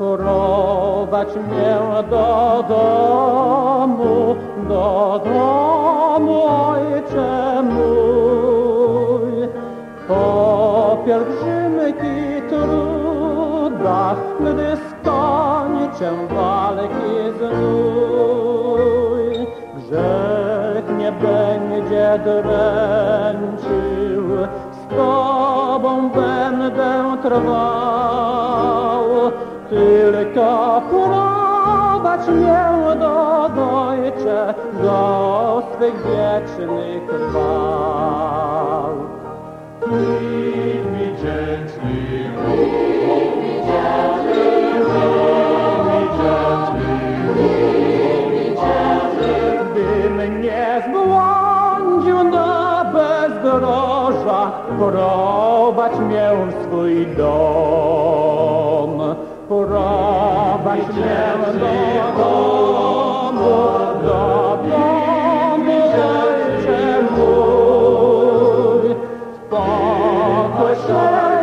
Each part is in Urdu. روکش میں داموں گھن کی ترو دشکن چو بال کی زر جن بمر گس گوان جناس رو بچ میں سوئی دو رو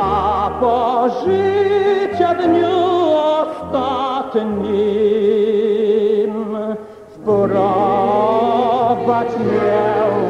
آپ شی چندتا پورا بچیا